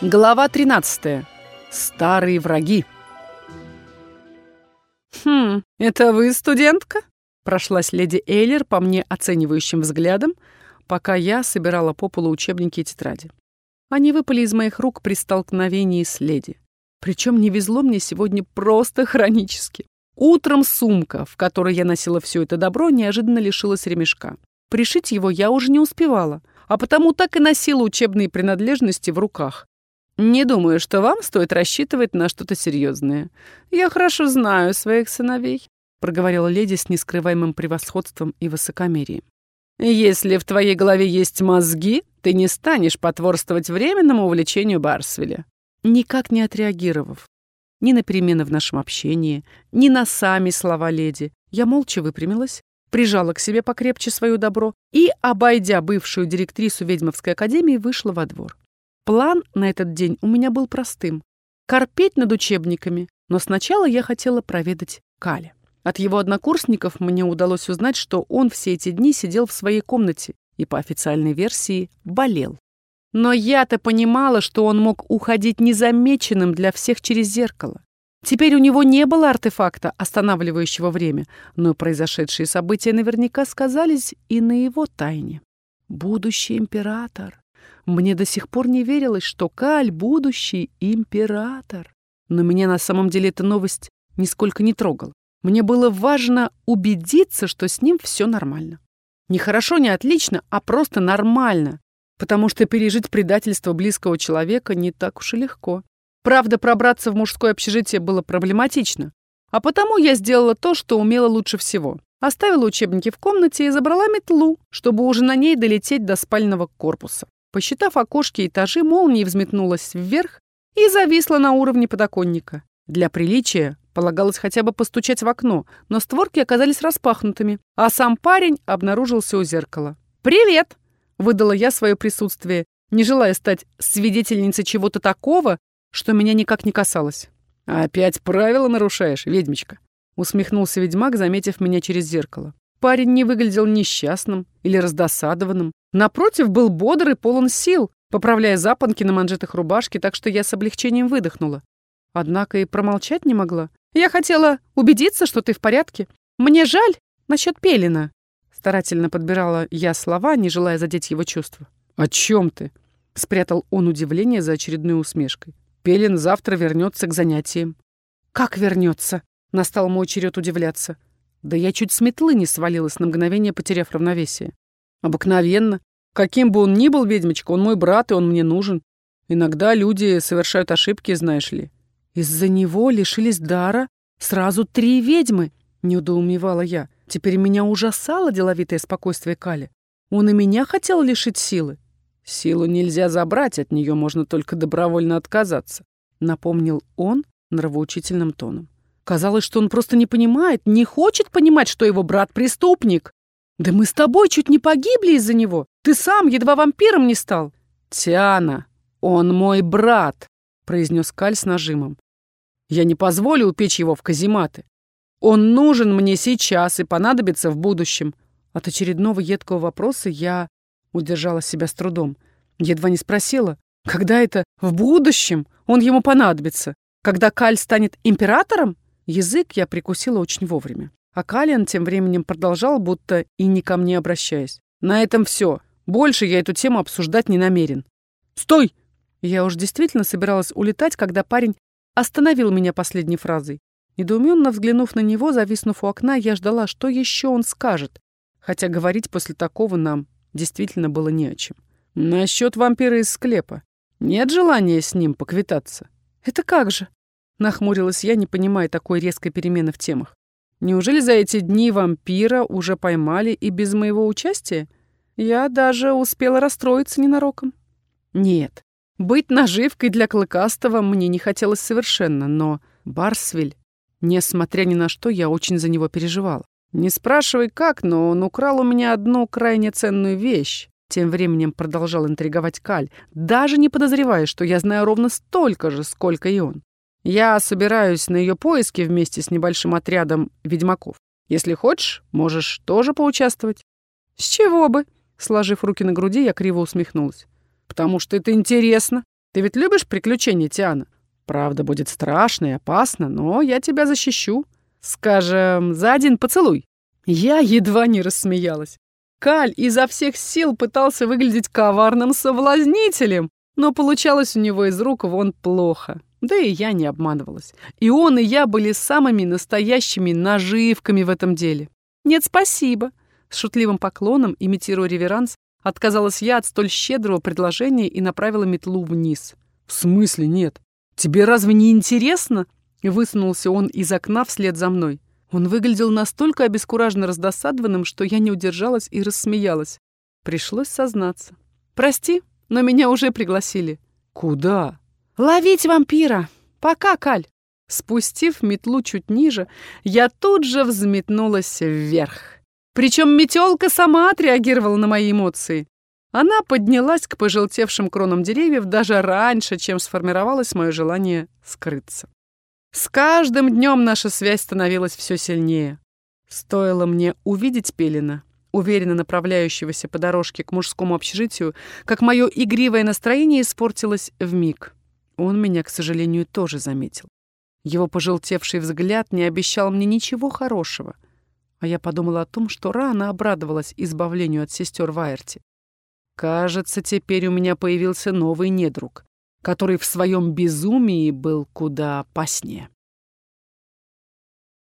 Глава 13. Старые враги. «Хм, это вы студентка?» Прошлась леди Эйлер по мне оценивающим взглядом, пока я собирала по полу учебники и тетради. Они выпали из моих рук при столкновении с леди. Причем не везло мне сегодня просто хронически. Утром сумка, в которой я носила все это добро, неожиданно лишилась ремешка. Пришить его я уже не успевала, а потому так и носила учебные принадлежности в руках. Не думаю, что вам стоит рассчитывать на что-то серьезное. Я хорошо знаю своих сыновей, проговорила леди с нескрываемым превосходством и высокомерием. Если в твоей голове есть мозги, ты не станешь потворствовать временному увлечению Барсвеля. Никак не отреагировав ни на перемены в нашем общении, ни на сами слова леди, я молча выпрямилась, прижала к себе покрепче свое добро и, обойдя бывшую директрису ведьмовской академии, вышла во двор. План на этот день у меня был простым — корпеть над учебниками, но сначала я хотела проведать Каля. От его однокурсников мне удалось узнать, что он все эти дни сидел в своей комнате и, по официальной версии, болел. Но я-то понимала, что он мог уходить незамеченным для всех через зеркало. Теперь у него не было артефакта, останавливающего время, но произошедшие события наверняка сказались и на его тайне. Будущий император. Мне до сих пор не верилось, что Каль — будущий император. Но меня на самом деле эта новость нисколько не трогала. Мне было важно убедиться, что с ним все нормально. Не хорошо, не отлично, а просто нормально. Потому что пережить предательство близкого человека не так уж и легко. Правда, пробраться в мужское общежитие было проблематично. А потому я сделала то, что умела лучше всего. Оставила учебники в комнате и забрала метлу, чтобы уже на ней долететь до спального корпуса. Посчитав окошки этажи, молнией взметнулась вверх и зависла на уровне подоконника. Для приличия полагалось хотя бы постучать в окно, но створки оказались распахнутыми, а сам парень обнаружился у зеркала. «Привет!» — выдала я свое присутствие, не желая стать свидетельницей чего-то такого, что меня никак не касалось. «Опять правила нарушаешь, ведьмичка?» — усмехнулся ведьмак, заметив меня через зеркало. Парень не выглядел несчастным или раздосадованным. Напротив, был бодр и полон сил, поправляя запонки на манжетах рубашки, так что я с облегчением выдохнула. Однако и промолчать не могла. «Я хотела убедиться, что ты в порядке. Мне жаль насчет Пелина». Старательно подбирала я слова, не желая задеть его чувства. «О чем ты?» — спрятал он удивление за очередной усмешкой. «Пелин завтра вернется к занятиям». «Как вернется?» — настал мой черед удивляться. Да я чуть с метлы не свалилась на мгновение, потеряв равновесие. Обыкновенно. Каким бы он ни был, ведьмочка, он мой брат, и он мне нужен. Иногда люди совершают ошибки, знаешь ли. Из-за него лишились дара сразу три ведьмы, недоумевала я. Теперь меня ужасало деловитое спокойствие Кали. Он и меня хотел лишить силы. Силу нельзя забрать, от нее можно только добровольно отказаться, напомнил он нравоучительным тоном. Казалось, что он просто не понимает, не хочет понимать, что его брат преступник. Да мы с тобой чуть не погибли из-за него. Ты сам едва вампиром не стал. Тиана, он мой брат, произнес Каль с нажимом. Я не позволю упечь его в казематы. Он нужен мне сейчас и понадобится в будущем. От очередного едкого вопроса я удержала себя с трудом. Едва не спросила, когда это в будущем он ему понадобится? Когда Каль станет императором? Язык я прикусила очень вовремя. А Калиан тем временем продолжал, будто и не ко мне обращаясь. «На этом все. Больше я эту тему обсуждать не намерен». «Стой!» Я уж действительно собиралась улетать, когда парень остановил меня последней фразой. Недоуменно взглянув на него, зависнув у окна, я ждала, что еще он скажет, хотя говорить после такого нам действительно было не о чем. «Насчет вампира из склепа. Нет желания с ним поквитаться?» «Это как же?» Нахмурилась я, не понимая такой резкой перемены в темах. Неужели за эти дни вампира уже поймали и без моего участия? Я даже успела расстроиться ненароком. Нет, быть наживкой для Клыкастого мне не хотелось совершенно, но Барсвель, несмотря ни на что, я очень за него переживала. Не спрашивай как, но он украл у меня одну крайне ценную вещь. Тем временем продолжал интриговать Каль, даже не подозревая, что я знаю ровно столько же, сколько и он. Я собираюсь на ее поиски вместе с небольшим отрядом ведьмаков. Если хочешь, можешь тоже поучаствовать. С чего бы? Сложив руки на груди, я криво усмехнулась. Потому что это интересно. Ты ведь любишь приключения, Тиана? Правда, будет страшно и опасно, но я тебя защищу. Скажем, за один поцелуй. Я едва не рассмеялась. Каль изо всех сил пытался выглядеть коварным соблазнителем, но получалось у него из рук вон плохо. Да и я не обманывалась. И он, и я были самыми настоящими наживками в этом деле. «Нет, спасибо!» С шутливым поклоном, имитируя реверанс, отказалась я от столь щедрого предложения и направила метлу вниз. «В смысле нет? Тебе разве не интересно?» Высунулся он из окна вслед за мной. Он выглядел настолько обескураженно раздосадованным, что я не удержалась и рассмеялась. Пришлось сознаться. «Прости, но меня уже пригласили». «Куда?» «Ловить вампира! Пока, Каль!» Спустив метлу чуть ниже, я тут же взметнулась вверх. Причем метелка сама отреагировала на мои эмоции. Она поднялась к пожелтевшим кронам деревьев даже раньше, чем сформировалось мое желание скрыться. С каждым днем наша связь становилась все сильнее. Стоило мне увидеть Пелина, уверенно направляющегося по дорожке к мужскому общежитию, как мое игривое настроение испортилось в миг. Он меня, к сожалению, тоже заметил. Его пожелтевший взгляд не обещал мне ничего хорошего. А я подумала о том, что рано обрадовалась избавлению от сестер Вайерти. Кажется, теперь у меня появился новый недруг, который в своем безумии был куда опаснее.